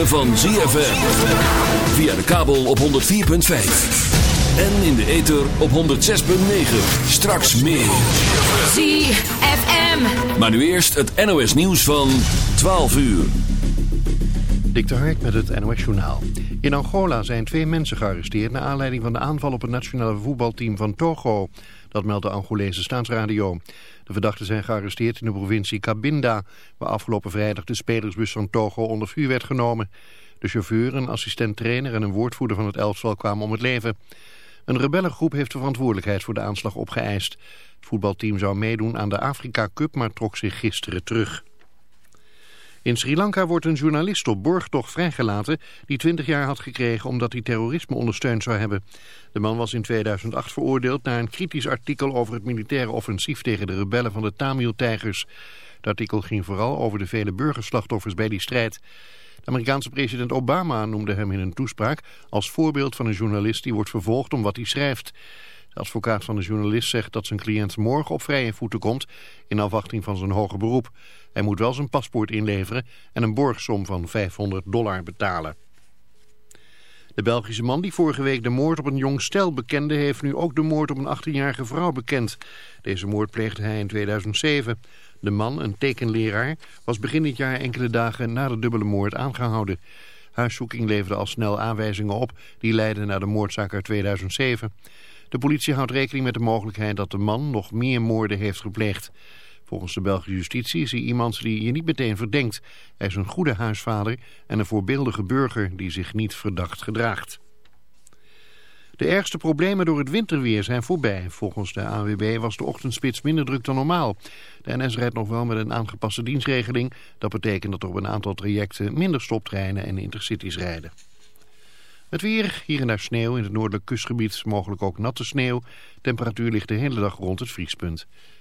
ritme van ZFM. Via de kabel op 104.5. En in de ether op 106.9. Straks meer. ZFM. Maar nu eerst het NOS nieuws van 12 uur. Dik de Hark met het NOS Journaal. In Angola zijn twee mensen gearresteerd... naar aanleiding van de aanval op het nationale voetbalteam van Togo. Dat meldt de Angolese staatsradio. De verdachten zijn gearresteerd in de provincie Cabinda... waar afgelopen vrijdag de spelersbus van Togo onder vuur werd genomen. De chauffeur, een assistent-trainer en een woordvoerder van het elftal kwamen om het leven. Een rebellengroep heeft de verantwoordelijkheid voor de aanslag opgeëist. Het voetbalteam zou meedoen aan de Afrika Cup, maar trok zich gisteren terug. In Sri Lanka wordt een journalist op borgtocht vrijgelaten die 20 jaar had gekregen omdat hij terrorisme ondersteund zou hebben. De man was in 2008 veroordeeld naar een kritisch artikel over het militaire offensief tegen de rebellen van de Tamil-tijgers. Het artikel ging vooral over de vele burgerslachtoffers bij die strijd. De Amerikaanse president Obama noemde hem in een toespraak als voorbeeld van een journalist die wordt vervolgd om wat hij schrijft. De advocaat van de journalist zegt dat zijn cliënt morgen op vrije voeten komt in afwachting van zijn hoger beroep. Hij moet wel zijn paspoort inleveren en een borgsom van 500 dollar betalen. De Belgische man die vorige week de moord op een jong stel bekende... heeft nu ook de moord op een 18-jarige vrouw bekend. Deze moord pleegde hij in 2007. De man, een tekenleraar, was begin dit jaar enkele dagen na de dubbele moord aangehouden. Huiszoeking leverde al snel aanwijzingen op... die leidden naar de moordzaak uit 2007. De politie houdt rekening met de mogelijkheid dat de man nog meer moorden heeft gepleegd. Volgens de Belgische justitie is hij iemand die je niet meteen verdenkt. Hij is een goede huisvader en een voorbeeldige burger die zich niet verdacht gedraagt. De ergste problemen door het winterweer zijn voorbij. Volgens de ANWB was de ochtendspits minder druk dan normaal. De NS rijdt nog wel met een aangepaste dienstregeling. Dat betekent dat er op een aantal trajecten minder stoptreinen en intercities rijden. Het weer, hier en daar sneeuw, in het noordelijk kustgebied mogelijk ook natte sneeuw. Temperatuur ligt de hele dag rond het vriespunt.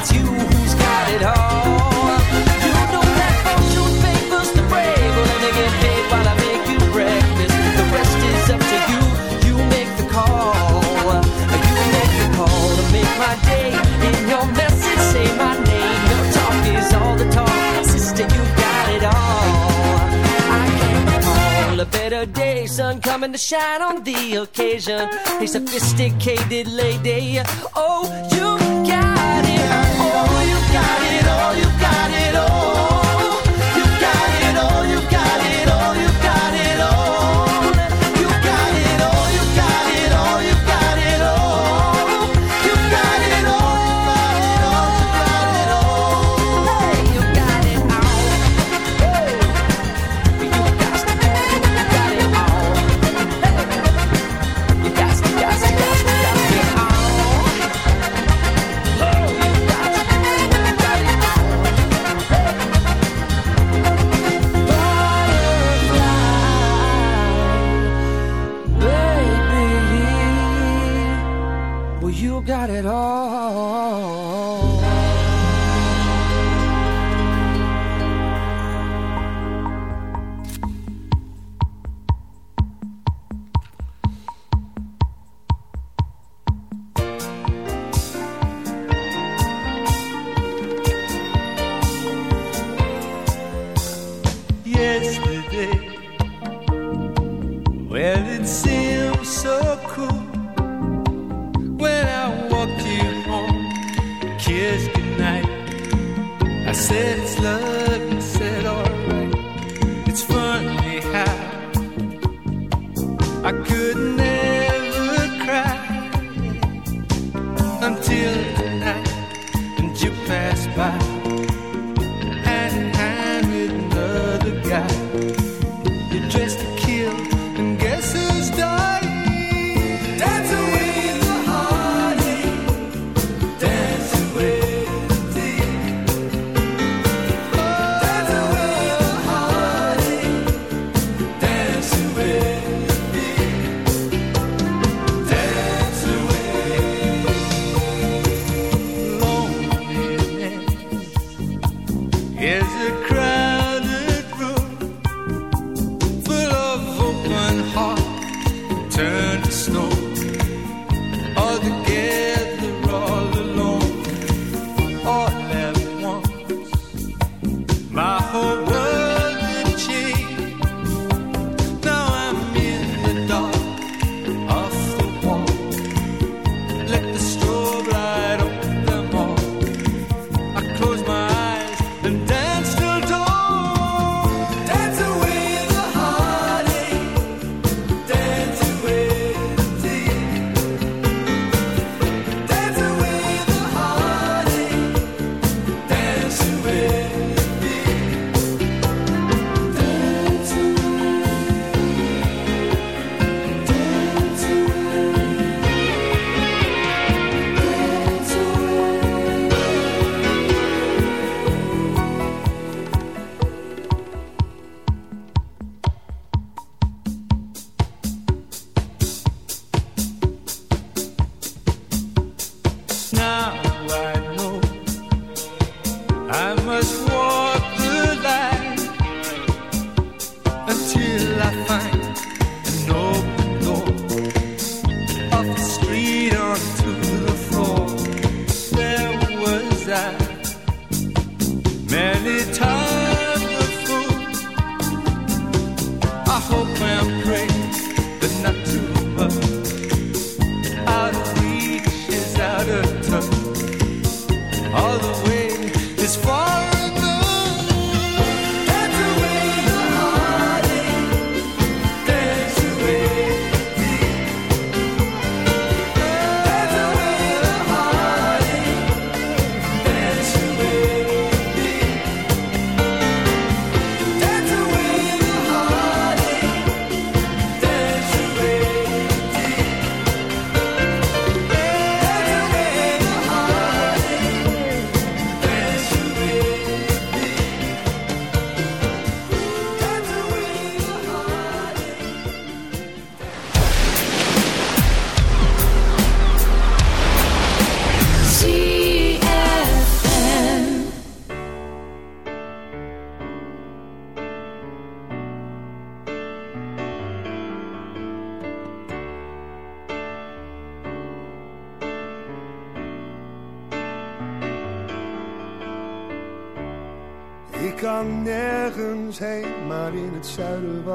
it's you who's got it all. You know that fortune favors the brave. Let me get paid while I make you breakfast. The rest is up to you. You make the call. You make the call to make my day. In your message, say my name. Your talk is all the talk. Sister, you got it all. I can't a better day. Sun coming to shine on the occasion. A sophisticated lady. Oh, got it.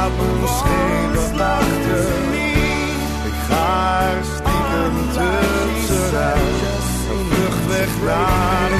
Laat me schepen achter. Ik ga er stiekem tussenuit. Een vlucht weg naar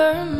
ever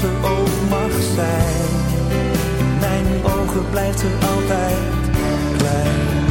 Zo ook mag zijn. In mijn ogen blijft er altijd klein.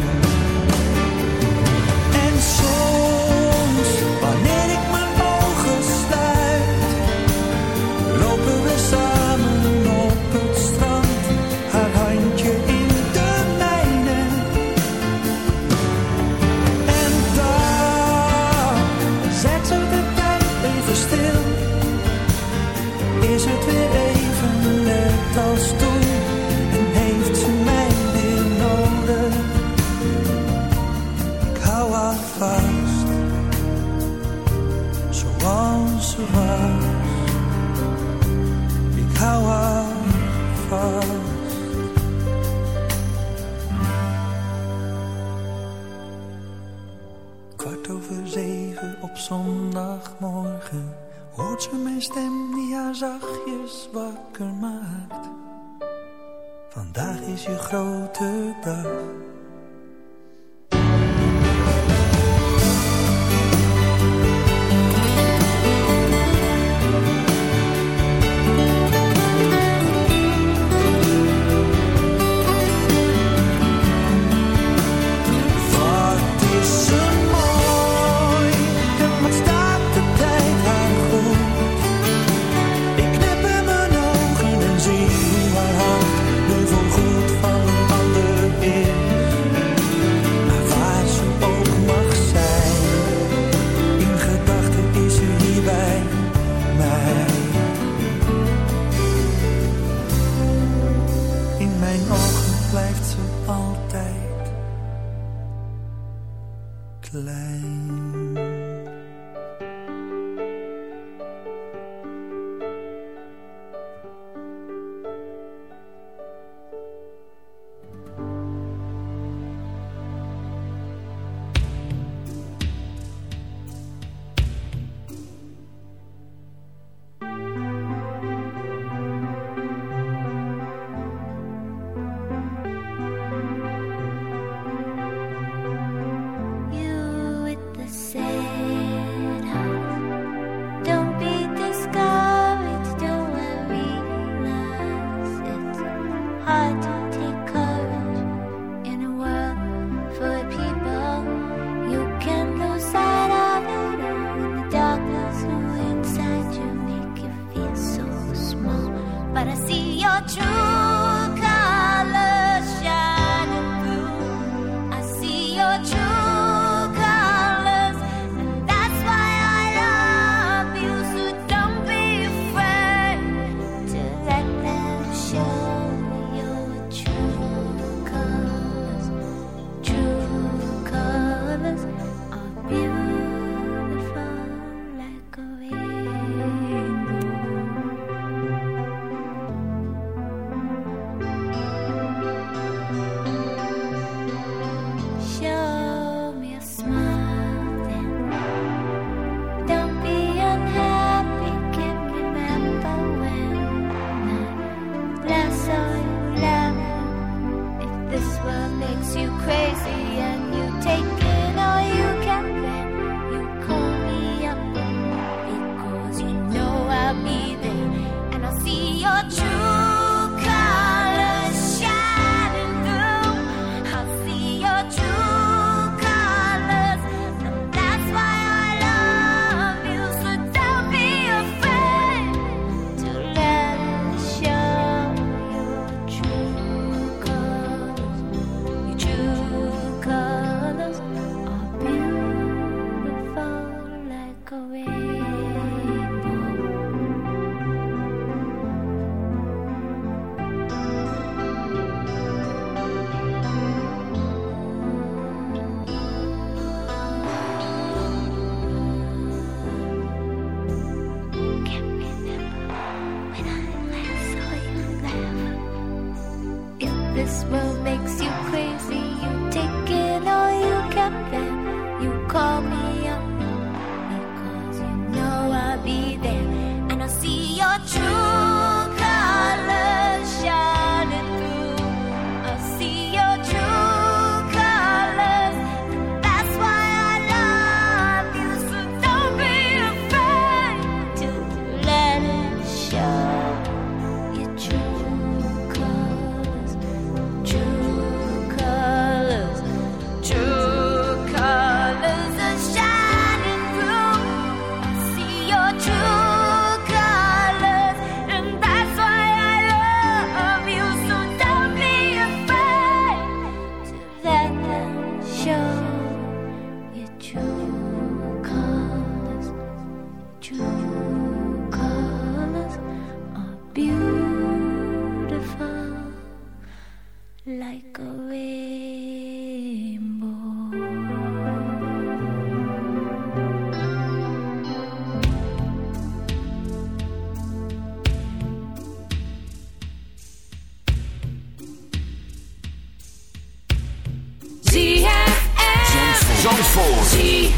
Zandvoort.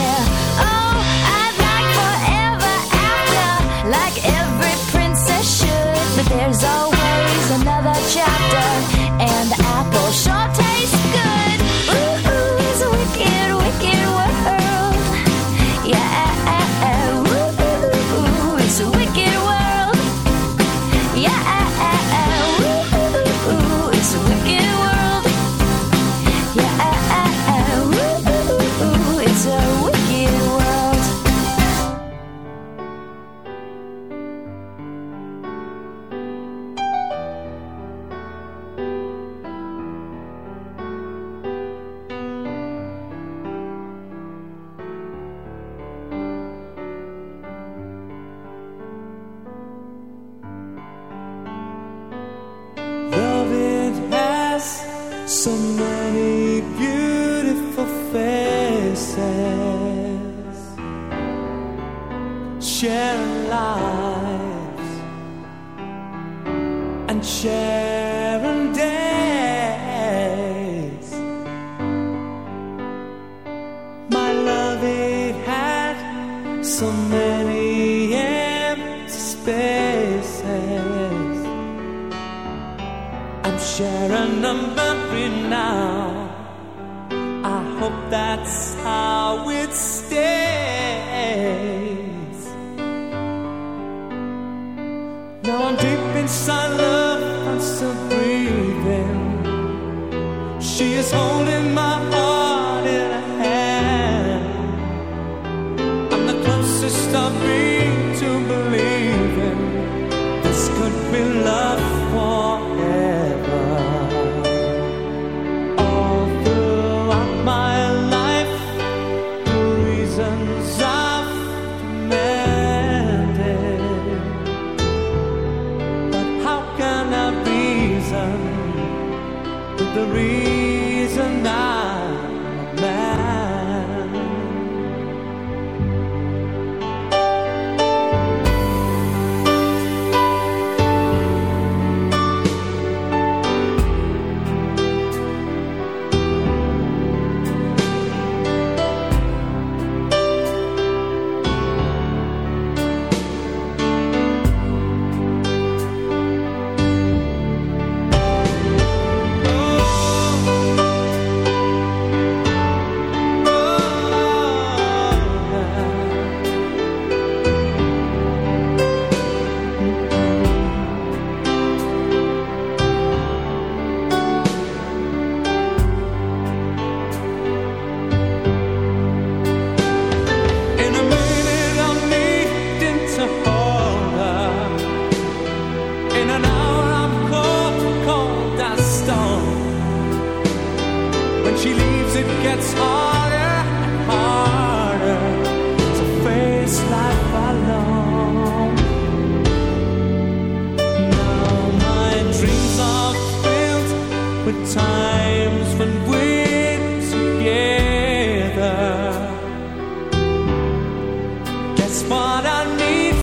Yeah.